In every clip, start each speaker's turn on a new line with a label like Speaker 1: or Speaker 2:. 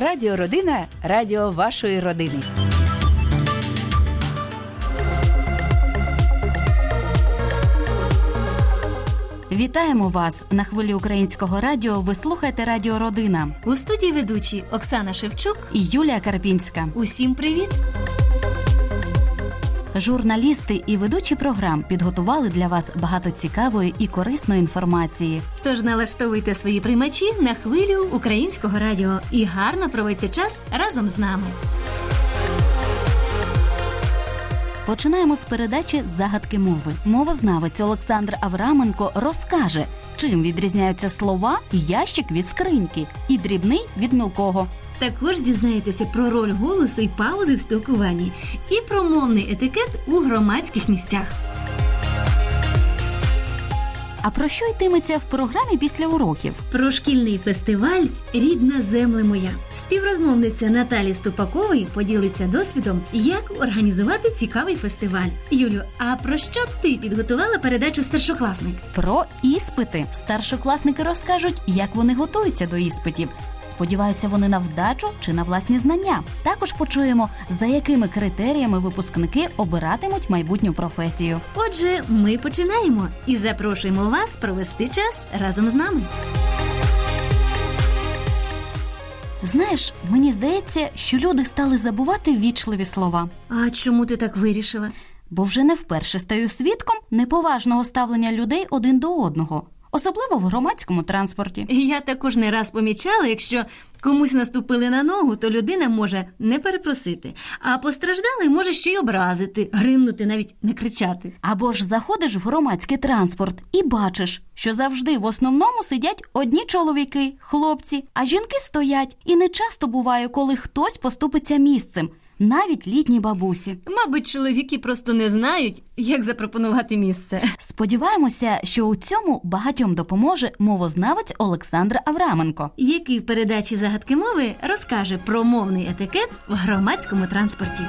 Speaker 1: Радіо Родина радіо вашої родини.
Speaker 2: Вітаємо вас на хвилі українського радіо. Ви слухаєте Радіо Родина
Speaker 3: У студії ведучі Оксана Шевчук.
Speaker 2: і Юлія Карпінська.
Speaker 3: Усім привіт!
Speaker 2: Журналісти і ведучі програм підготували для вас багато цікавої і корисної інформації.
Speaker 3: Тож налаштовуйте свої приймачі на хвилю українського радіо і гарно проводьте час разом з нами.
Speaker 2: Починаємо з передачі загадки мови. Мовознавець Олександр Авраменко розкаже, чим відрізняються слова ящик від скриньки, і дрібний від мілкого.
Speaker 3: Також дізнаєтеся про роль голосу і паузи в спілкуванні і про мовний етикет у громадських місцях.
Speaker 2: А про що йтиметься в програмі після уроків?
Speaker 3: Про шкільний фестиваль Рідна земле моя. Співрозмовниця Наталі Ступакової поділиться досвідом, як організувати цікавий фестиваль. Юлю, а про що ти підготувала передачу старшокласник?
Speaker 2: Про іспити. Старшокласники розкажуть, як вони готуються до іспитів. Сподіваються вони на вдачу чи на власні знання. Також почуємо, за якими критеріями випускники обиратимуть майбутню професію.
Speaker 3: Отже, ми починаємо і запрошуємо вас провести час разом з нами.
Speaker 2: Знаєш, мені здається, що люди стали забувати вічливі слова,
Speaker 3: А чому ти так вирішила?
Speaker 2: бо вже не вперше стаю свідком неповажного ставлення людей один до одного, особливо в громадському транспорті.
Speaker 3: Я також не раз помічала, якщо комусь наступили на ногу, то людина може не перепросити, а постраждалий може ще й образити, гримнути, навіть не кричати.
Speaker 2: Або ж заходиш в громадський транспорт і бачиш, що завжди в основному сидять одні чоловіки, хлопці, а жінки стоять. І не часто буває, коли хтось поступиться місцем, навіть літні бабусі.
Speaker 3: Мабуть, чоловіки просто не знають, як запропонувати місце.
Speaker 2: Сподіваємося, що у цьому багатьом допоможе мовознавець Олександр Авраменко.
Speaker 3: Який в передачі загадки мови розкаже про мовний етикет в громадському транспорті.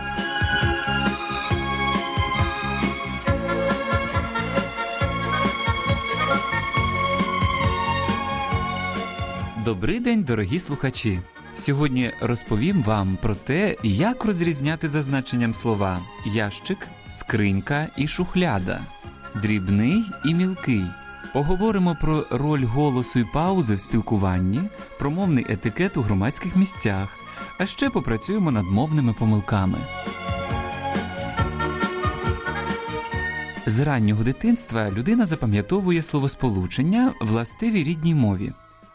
Speaker 4: Добрий день, дорогі слухачі! Сьогодні розповім вам про те, як розрізняти за значенням слова ящик, скринька і шухляда, дрібний і мілкий. Поговоримо про роль голосу і паузи в спілкуванні, про мовний етикет у громадських місцях, а ще попрацюємо над мовними помилками. З раннього дитинства людина запам'ятовує словосполучення властиві рідній мові,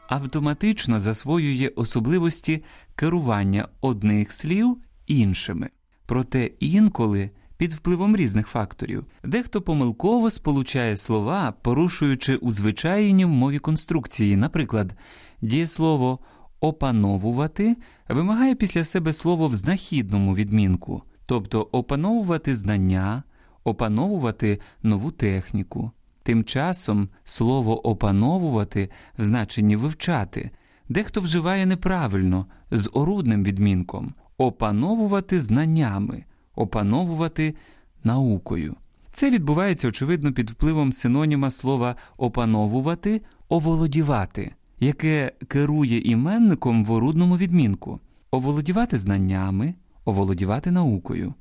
Speaker 4: автоматично засвоює особливості керування одних слів іншими. Проте інколи під впливом різних факторів дехто помилково сполучає слова, порушуючи узвичайні в мові конструкції. Наприклад, дієслово опановувати вимагає після себе слово в знахідному відмінку, тобто опановувати знання опановувати нову техніку. Тим часом слово опановувати в значенні вивчати дехто вживає неправильно з орудним відмінком опановувати знаннями, опановувати наукою. Це відбувається, очевидно, під впливом синоніма слова опановувати оволодівати, яке керує іменником в орудному відмінку оволодівати знаннями, оволодівати наукою.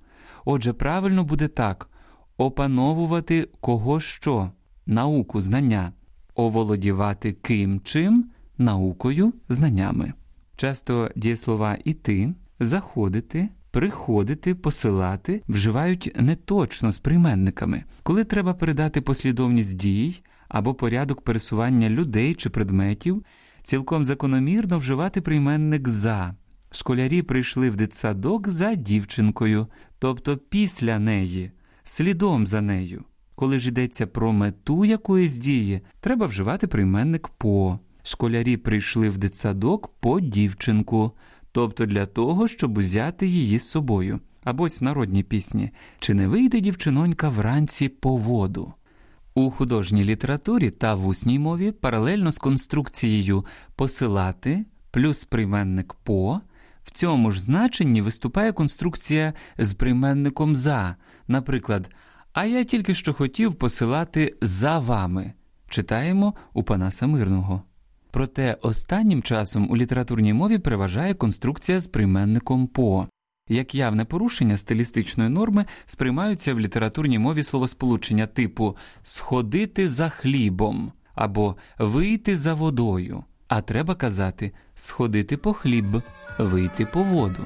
Speaker 4: Отже, правильно буде так опановувати кого що, науку, знання, оволодівати ким чим, наукою, знаннями. Часто дієслова іти, заходити, приходити, посилати вживають неточно з прийменниками, коли треба передати послідовність дій або порядок пересування людей чи предметів, цілком закономірно вживати прийменник за. Школярі прийшли в дитсадок за дівчинкою, тобто після неї слідом за нею. Коли ж йдеться про мету якоїсь дії, треба вживати прийменник по. Школярі прийшли в дитсадок по дівчинку, тобто для того, щоб узяти її з собою. Або ось в народній пісні Чи не вийде дівчинонька вранці по воду? У художній літературі та в усній мові паралельно з конструкцією посилати плюс прийменник по в цьому ж значенні виступає конструкція з прийменником за, наприклад, а я тільки що хотів посилати за вами. Читаємо у Панаса Мирного. Проте останнім часом у літературній мові переважає конструкція з прийменником по. Як явне порушення стилістичної норми сприймаються в літературній мові словосполучення типу сходити за хлібом або вийти за водою, а треба казати сходити по хліб, вийти по воду.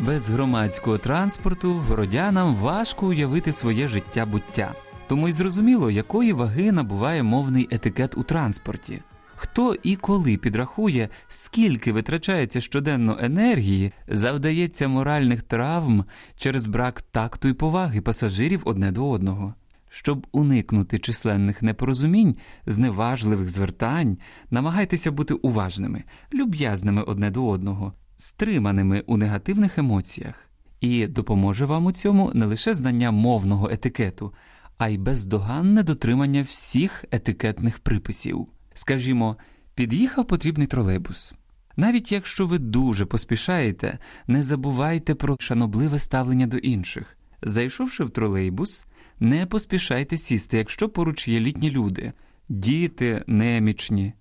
Speaker 4: Без громадського транспорту городянам важко уявити своє життя буття. Тому й зрозуміло, якої ваги набуває мовний етикет у транспорті. Хто і коли підрахує, скільки витрачається щоденно енергії, завдається моральних травм через брак такту і поваги пасажирів одне до одного. Щоб уникнути численних непорозумінь, зневажливих звертань, намагайтеся бути уважними, люб'язними одне до одного, стриманими у негативних емоціях, і допоможе вам у цьому не лише знання мовного етикету, а й бездоганне дотримання всіх етикетних приписів. Скажімо, під'їхав потрібний тролейбус. Навіть якщо ви дуже поспішаєте, не забувайте про шанобливе ставлення до інших. Зайшовши в тролейбус, не поспішайте сісти, якщо поруч є літні люди, діти немічні.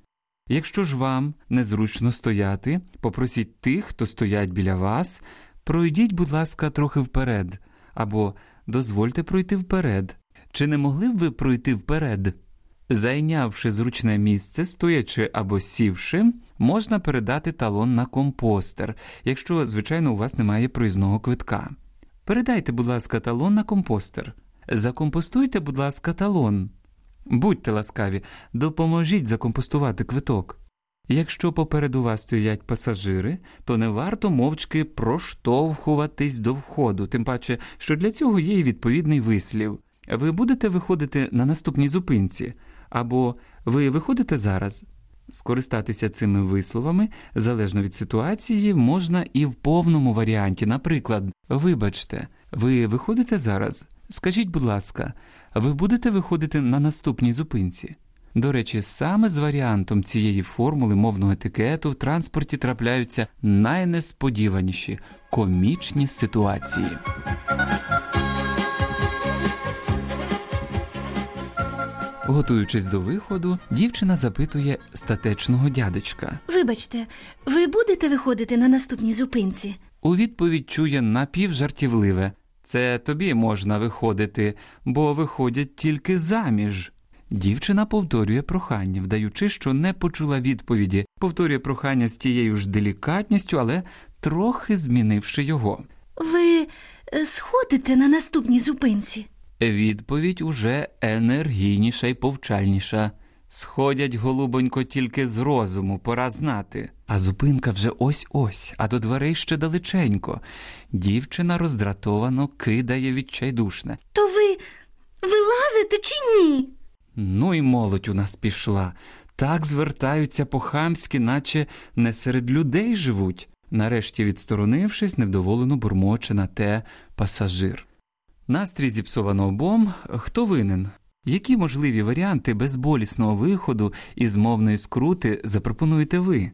Speaker 4: Якщо ж вам незручно стояти, попросіть тих, хто стоять біля вас, пройдіть, будь ласка, трохи вперед, або дозвольте пройти вперед. Чи не могли б ви пройти вперед? Зайнявши зручне місце, стоячи або сівши, можна передати талон на компостер, якщо, звичайно, у вас немає проїзного квитка. Передайте, будь ласка, талон на компостер. Закомпостуйте, будь ласка, талон. Будьте ласкаві, допоможіть закомпостувати квиток. Якщо попереду вас стоять пасажири, то не варто мовчки проштовхуватись до входу, тим паче, що для цього є і відповідний вислів. Ви будете виходити на наступній зупинці, або ви виходите зараз. Скористатися цими висловами залежно від ситуації можна і в повному варіанті. Наприклад, вибачте, ви виходите зараз. Скажіть, будь ласка, ви будете виходити на наступній зупинці? До речі, саме з варіантом цієї формули мовного етикету в транспорті трапляються найнесподіваніші комічні ситуації. Готуючись до виходу, дівчина запитує статечного дядечка.
Speaker 3: Вибачте, ви будете виходити на наступній зупинці?
Speaker 4: У відповідь чує напівжартівливе це тобі можна виходити, бо виходять тільки заміж. Дівчина повторює прохання, вдаючи, що не почула відповіді, повторює прохання з тією ж делікатністю, але трохи змінивши його.
Speaker 3: Ви е, сходите на наступній зупинці?
Speaker 4: Відповідь уже енергійніша й повчальніша. Сходять, голубонько, тільки з розуму, пора знати. А зупинка вже ось ось, а до дверей ще далеченько. Дівчина роздратовано кидає відчайдушне.
Speaker 3: То ви вилазите чи ні?
Speaker 4: Ну й молодь у нас пішла. Так звертаються по-хамськи, наче не серед людей живуть. Нарешті, відсторонившись, невдоволено бурмоче на те пасажир. Настрій зіпсовано обом. Хто винен? Які можливі варіанти безболісного виходу із мовної скрути запропонуєте ви?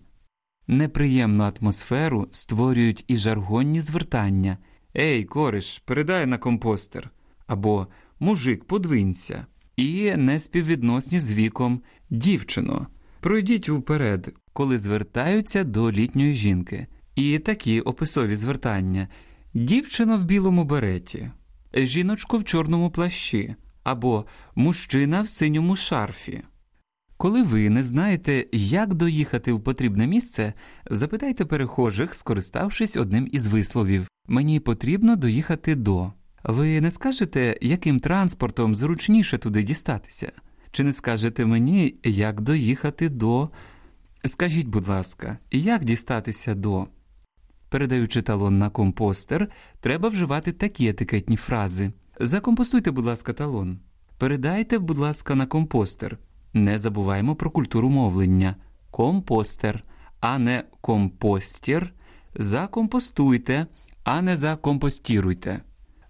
Speaker 4: Неприємну атмосферу створюють і жаргонні звертання Ей, кориш, передай на компостер або Мужик, подвинься, і неспіввідносні з віком дівчино. Пройдіть уперед, коли звертаються до літньої жінки. І такі описові звертання дівчина в білому береті, жіночко в чорному плащі або мужчина в синьому шарфі. Коли ви не знаєте, як доїхати в потрібне місце, запитайте перехожих, скориставшись одним із висловів Мені потрібно доїхати до. Ви не скажете, яким транспортом зручніше туди дістатися? Чи не скажете мені, як доїхати до. Скажіть, будь ласка, як дістатися до. Передаючи талон на компостер, треба вживати такі етикетні фрази. Закомпостуйте, будь ласка, талон. Передайте, будь ласка, на компостер. Не забуваємо про культуру мовлення. Компостер, а не компостір. Закомпостуйте, а не закомпостіруйте.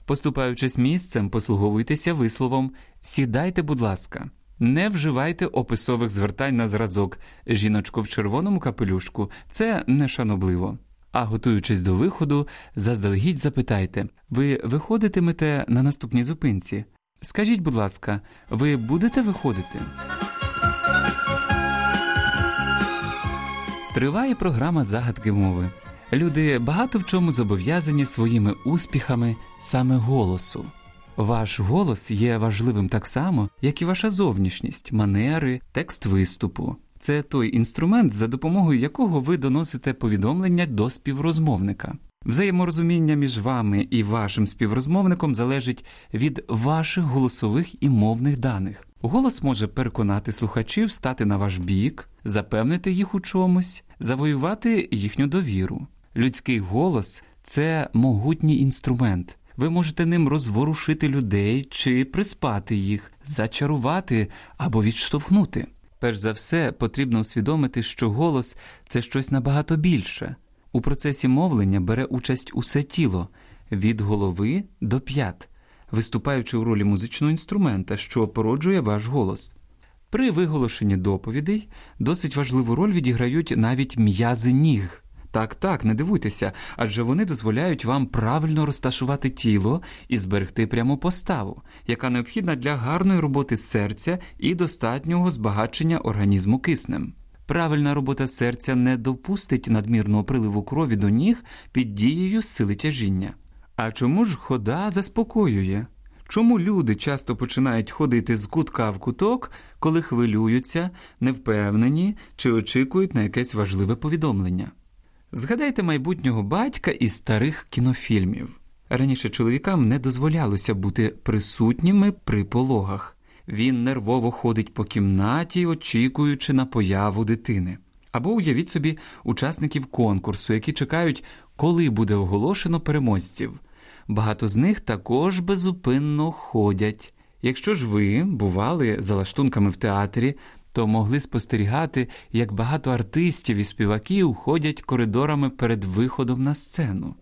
Speaker 4: Поступаючись місцем, послуговуйтеся висловом Сідайте, будь ласка. Не вживайте описових звертань на зразок жіночко в червоному капелюшку, це нешанобливо. А готуючись до виходу, заздалегідь запитайте ви виходитимете на наступній зупинці? Скажіть, будь ласка, ви будете виходити? Триває програма загадки мови. Люди багато в чому зобов'язані своїми успіхами саме голосу. Ваш голос є важливим так само, як і ваша зовнішність, манери, текст виступу. Це той інструмент, за допомогою якого ви доносите повідомлення до співрозмовника. Взаєморозуміння між вами і вашим співрозмовником залежить від ваших голосових і мовних даних. Голос може переконати слухачів стати на ваш бік, запевнити їх у чомусь, завоювати їхню довіру. Людський голос це могутній інструмент. Ви можете ним розворушити людей чи приспати їх, зачарувати або відштовхнути. Перш за все, потрібно усвідомити, що голос це щось набагато більше. У процесі мовлення бере участь усе тіло від голови до п'ят, виступаючи у ролі музичного інструмента, що породжує ваш голос. При виголошенні доповідей досить важливу роль відіграють навіть м'язи ніг. Так, так, не дивуйтеся, адже вони дозволяють вам правильно розташувати тіло і зберегти пряму поставу, яка необхідна для гарної роботи серця і достатнього збагачення організму киснем. Правильна робота серця не допустить надмірного приливу крові до ніг під дією сили тяжіння. А чому ж хода заспокоює? Чому люди часто починають ходити з кутка в куток, коли хвилюються, невпевнені чи очікують на якесь важливе повідомлення? Згадайте майбутнього батька із старих кінофільмів. Раніше чоловікам не дозволялося бути присутніми при пологах. Він нервово ходить по кімнаті, очікуючи на появу дитини. Або уявіть собі учасників конкурсу, які чекають, коли буде оголошено переможців. Багато з них також безупинно ходять. Якщо ж ви бували за лаштунками в театрі, то могли спостерігати, як багато артистів і співаків ходять коридорами перед виходом на сцену.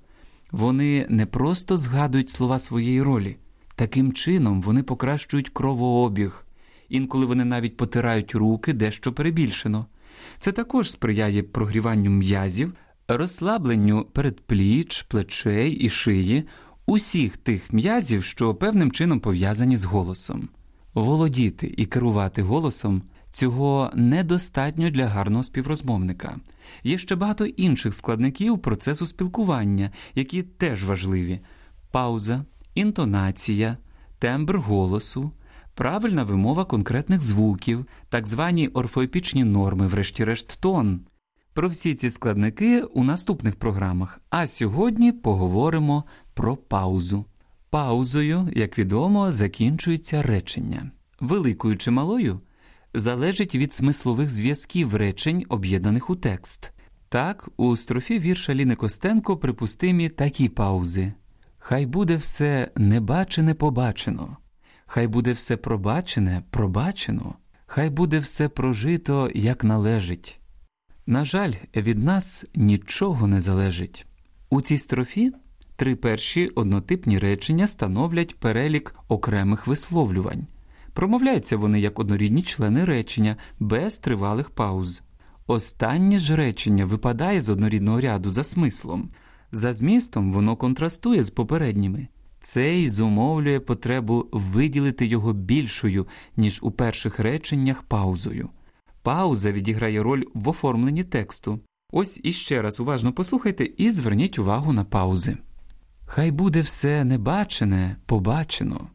Speaker 4: Вони не просто згадують слова своєї ролі, таким чином вони покращують кровообіг. Інколи вони навіть потирають руки дещо перебільшено. Це також сприяє прогріванню м'язів, розслабленню передпліч, плечей і шиї, усіх тих м'язів, що певним чином пов'язані з голосом. Володіти і керувати голосом Цього недостатньо для гарного співрозмовника. Є ще багато інших складників процесу спілкування, які теж важливі: пауза, інтонація, тембр голосу, правильна вимова конкретних звуків, так звані орфоепічні норми, врешті-решт тон. Про всі ці складники у наступних програмах. А сьогодні поговоримо про паузу. Паузою, як відомо, закінчується речення. Великою чи малою залежить від смислових зв'язків речень, об'єднаних у текст. Так, у строфі вірша Ліни Костенко припустимі такі паузи Хай буде все небачене побачено, хай буде все пробачене пробачено, хай буде все прожито, як належить. На жаль, від нас нічого не залежить. У цій строфі три перші однотипні речення становлять перелік окремих висловлювань. Промовляються вони як однорідні члени речення без тривалих пауз. Останнє ж речення випадає з однорідного ряду за смислом, за змістом воно контрастує з попередніми. Це й зумовлює потребу виділити його більшою, ніж у перших реченнях паузою. Пауза відіграє роль в оформленні тексту. Ось іще раз уважно послухайте і зверніть увагу на паузи. Хай буде все небачене, побачено.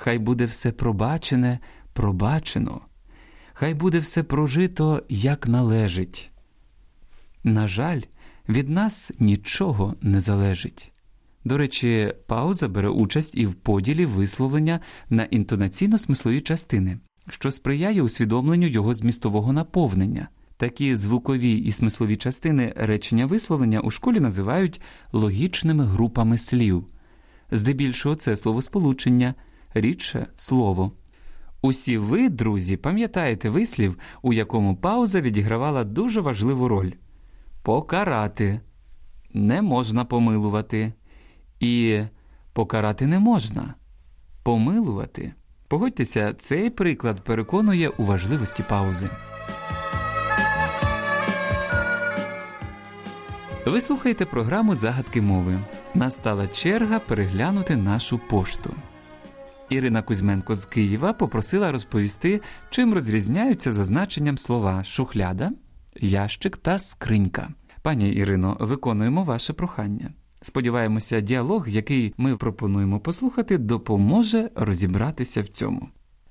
Speaker 4: Хай буде все пробачене, пробачено, хай буде все прожито, як належить. На жаль, від нас нічого не залежить. До речі, пауза бере участь і в поділі висловлення на інтонаційно-смислові частини, що сприяє усвідомленню його змістового наповнення. Такі звукові і смислові частини речення висловлення у школі називають логічними групами слів. Здебільшого це словосполучення рідше слово. Усі ви, друзі, пам'ятаєте вислів, у якому пауза відігравала дуже важливу роль покарати не можна помилувати, і покарати не можна помилувати. Погодьтеся, цей приклад переконує у важливості паузи. Ви слухаєте програму Загадки мови. Настала черга переглянути нашу пошту. Ірина Кузьменко з Києва попросила розповісти, чим розрізняються за значенням слова шухляда, ящик та скринька. Пані Ірино, виконуємо ваше прохання. Сподіваємося, діалог, який ми пропонуємо послухати, допоможе розібратися в цьому.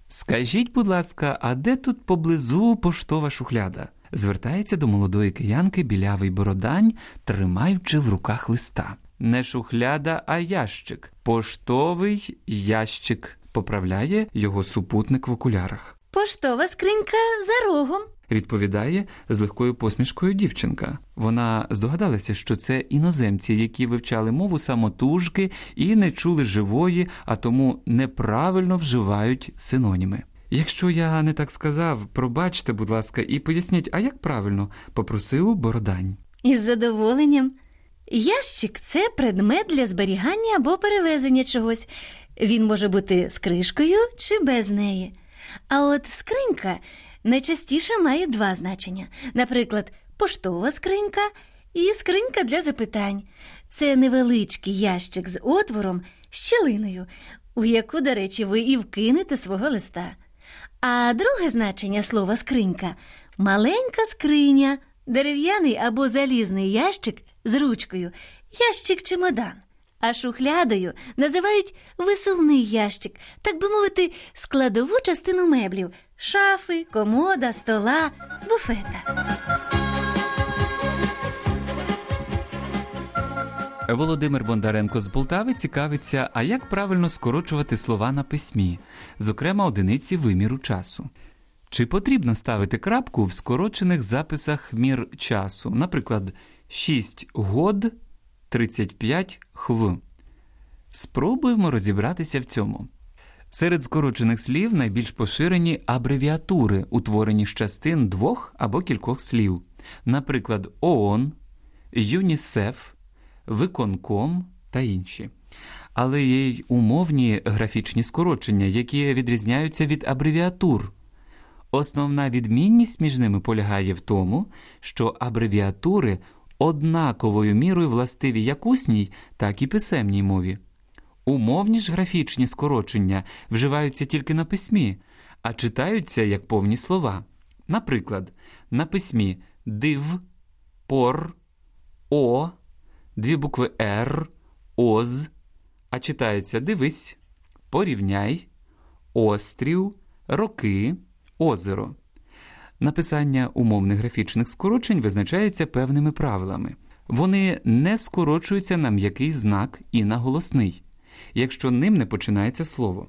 Speaker 4: Скажіть, будь ласка, а де тут поблизу поштова шухляда? Звертається до молодої киянки білявий бородань, тримаючи в руках листа. Не шухляда, а ящик. Поштовий ящик. Поправляє його супутник в окулярах.
Speaker 3: Поштова скринька за рогом.
Speaker 4: Відповідає з легкою посмішкою дівчинка. Вона здогадалася, що це іноземці, які вивчали мову самотужки і не чули живої, а тому неправильно вживають синоніми. Якщо я не так сказав, пробачте, будь ласка, і поясніть, а як правильно, попросив Бородань.
Speaker 3: Із задоволенням. Ящик це предмет для зберігання або перевезення чогось. Він може бути з кришкою чи без неї. А от скринька найчастіше має два значення: наприклад, поштова скринька і скринька для запитань. Це невеличкий ящик з отвором, щілиною, у яку, до речі, ви і вкинете свого листа. А друге значення слова скринька маленька скриня, дерев'яний або залізний ящик з ручкою, ящик чемодан. А шухлядою називають висувний ящик, так би мовити, складову частину меблів шафи, комода, стола, буфета.
Speaker 4: Володимир Бондаренко з Полтави цікавиться, а як правильно скорочувати слова на письмі, зокрема одиниці виміру часу. Чи потрібно ставити крапку в скорочених записах мір часу, наприклад, 6 год 35 хв? Спробуємо розібратися в цьому. Серед скорочених слів найбільш поширені абревіатури, утворені з частин двох або кількох слів, наприклад, ООН, ЮНІСЕФ, Виконком та інші. Але є й умовні графічні скорочення, які відрізняються від абревіатур. Основна відмінність між ними полягає в тому, що абревіатури однаковою мірою властиві як усній, так і писемній мові. Умовні ж графічні скорочення вживаються тільки на письмі, а читаються як повні слова. Наприклад, на письмі див, пор, о, дві букви Р, оз, а читається дивись, порівняй, острів, роки, озеро. Написання умовних графічних скорочень визначається певними правилами. Вони не скорочуються на м'який знак і на голосний, якщо ним не починається слово.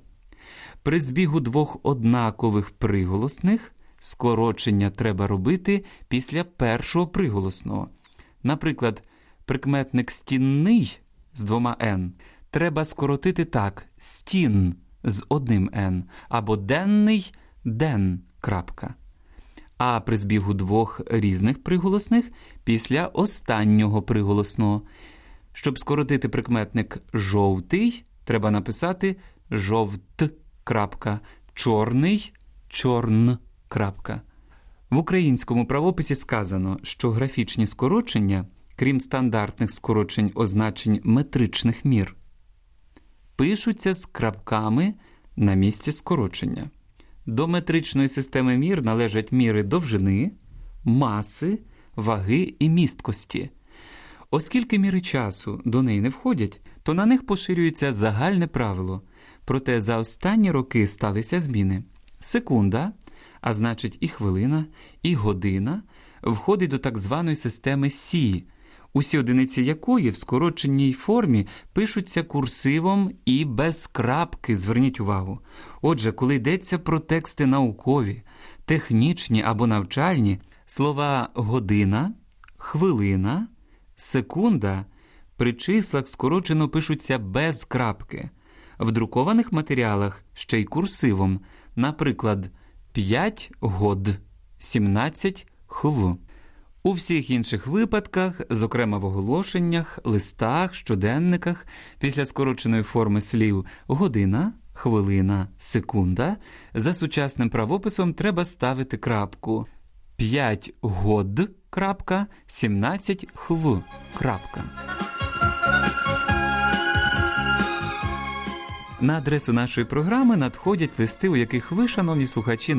Speaker 4: При збігу двох однакових приголосних скорочення треба робити після першого приголосного. Наприклад, прикметник стінний з двома «н» треба скоротити так: стін з одним «н» або денний ден. крапка. А при збігу двох різних приголосних після останнього приголосного. Щоб скоротити прикметник жовтий, треба написати жовт. крапка, чорний чорн. крапка. В українському правописі сказано, що графічні скорочення, крім стандартних скорочень означень метричних мір, пишуться з крапками на місці скорочення. До метричної системи мір належать міри довжини, маси, ваги і місткості. Оскільки міри часу до неї не входять, то на них поширюється загальне правило. Проте за останні роки сталися зміни. Секунда, а значить і хвилина, і година, входить до так званої системи Сі, усі одиниці якої в скороченій формі пишуться курсивом і без крапки. Зверніть увагу. Отже, коли йдеться про тексти наукові, технічні або навчальні, слова година, хвилина, секунда при числах скорочено пишуться без крапки. В друкованих матеріалах ще й курсивом, наприклад, 5 год, 17 хв. У всіх інших випадках, зокрема в оголошеннях, листах, щоденниках, після скороченої форми слів година, хвилина, секунда, за сучасним правописом треба ставити крапку 5 год, крапка, 17 хв. крапка. На адресу нашої програми надходять листи, у яких ви, шановні слухачі, не